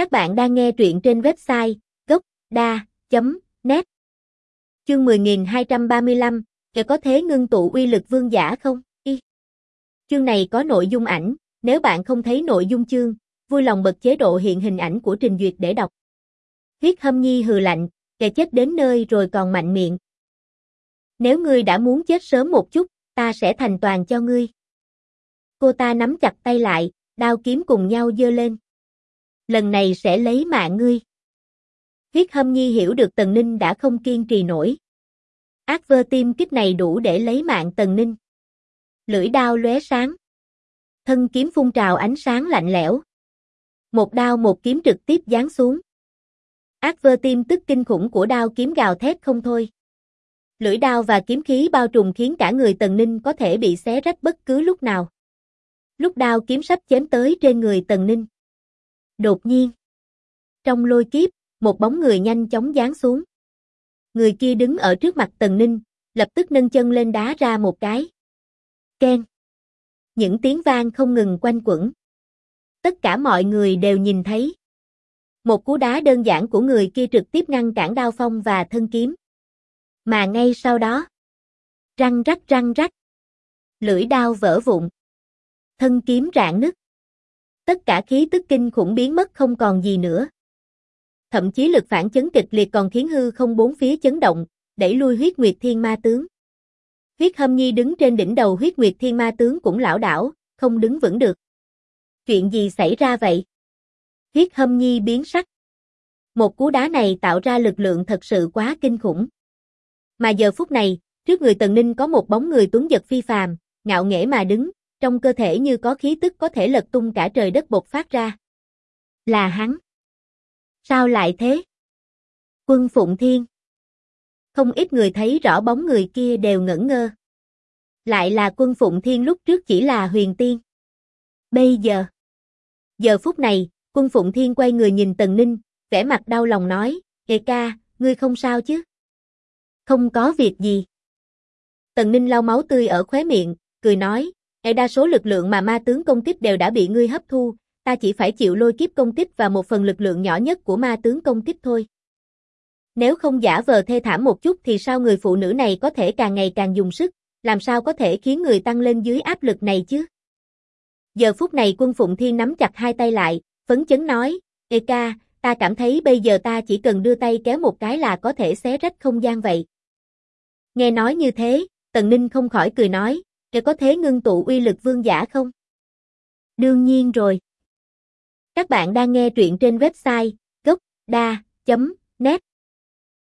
Các bạn đang nghe truyện trên website gốc.da.net Chương 10235, kẻ có thế ngưng tụ uy lực vương giả không? Y. Chương này có nội dung ảnh, nếu bạn không thấy nội dung chương, vui lòng bật chế độ hiện hình ảnh của trình duyệt để đọc. Huyết hâm nhi hừ lạnh, kẻ chết đến nơi rồi còn mạnh miệng. Nếu ngươi đã muốn chết sớm một chút, ta sẽ thành toàn cho ngươi. Cô ta nắm chặt tay lại, đao kiếm cùng nhau dơ lên. Lần này sẽ lấy mạng ngươi. Huyết hâm nhi hiểu được Tần Ninh đã không kiên trì nổi. Ác vơ tim kích này đủ để lấy mạng Tần Ninh. Lưỡi đao lóe sáng. Thân kiếm phun trào ánh sáng lạnh lẽo. Một đao một kiếm trực tiếp giáng xuống. Ác vơ tim tức kinh khủng của đao kiếm gào thét không thôi. Lưỡi đao và kiếm khí bao trùm khiến cả người Tần Ninh có thể bị xé rách bất cứ lúc nào. Lúc đao kiếm sắp chém tới trên người Tần Ninh. Đột nhiên. Trong lôi kiếp, một bóng người nhanh chóng giáng xuống. Người kia đứng ở trước mặt Tần Ninh, lập tức nâng chân lên đá ra một cái. Ken. Những tiếng vang không ngừng quanh quẩn. Tất cả mọi người đều nhìn thấy. Một cú đá đơn giản của người kia trực tiếp ngăn cản đao phong và thân kiếm. Mà ngay sau đó, răng rắc răng rắc, lưỡi đao vỡ vụn, thân kiếm rạn nứt. Tất cả khí tức kinh khủng biến mất không còn gì nữa. Thậm chí lực phản chấn kịch liệt còn khiến hư không bốn phía chấn động, đẩy lui huyết nguyệt thiên ma tướng. Huyết hâm nhi đứng trên đỉnh đầu huyết nguyệt thiên ma tướng cũng lão đảo, không đứng vững được. Chuyện gì xảy ra vậy? Huyết hâm nhi biến sắc. Một cú đá này tạo ra lực lượng thật sự quá kinh khủng. Mà giờ phút này, trước người Tần Ninh có một bóng người tuấn giật phi phàm, ngạo nghễ mà đứng, trong cơ thể như có khí tức có thể lật tung cả trời đất bột phát ra. Là hắn. Sao lại thế? Quân Phụng Thiên. Không ít người thấy rõ bóng người kia đều ngẩn ngơ. Lại là quân Phụng Thiên lúc trước chỉ là huyền tiên. Bây giờ. Giờ phút này, quân Phụng Thiên quay người nhìn Tần Ninh, vẻ mặt đau lòng nói, Ê ca, ngươi không sao chứ? Không có việc gì. Tần Ninh lau máu tươi ở khóe miệng, cười nói, E đa số lực lượng mà ma tướng công kích đều đã bị ngươi hấp thu, ta chỉ phải chịu lôi kiếp công kích và một phần lực lượng nhỏ nhất của ma tướng công kích thôi. Nếu không giả vờ thê thảm một chút thì sao người phụ nữ này có thể càng ngày càng dùng sức, làm sao có thể khiến người tăng lên dưới áp lực này chứ? Giờ phút này quân Phụng Thiên nắm chặt hai tay lại, phấn chấn nói, Ê ca, ta cảm thấy bây giờ ta chỉ cần đưa tay kéo một cái là có thể xé rách không gian vậy. Nghe nói như thế, Tần Ninh không khỏi cười nói, Ê có thế ngưng tụ uy lực vương giả không? Đương nhiên rồi. Các bạn đang nghe truyện trên website gocda.net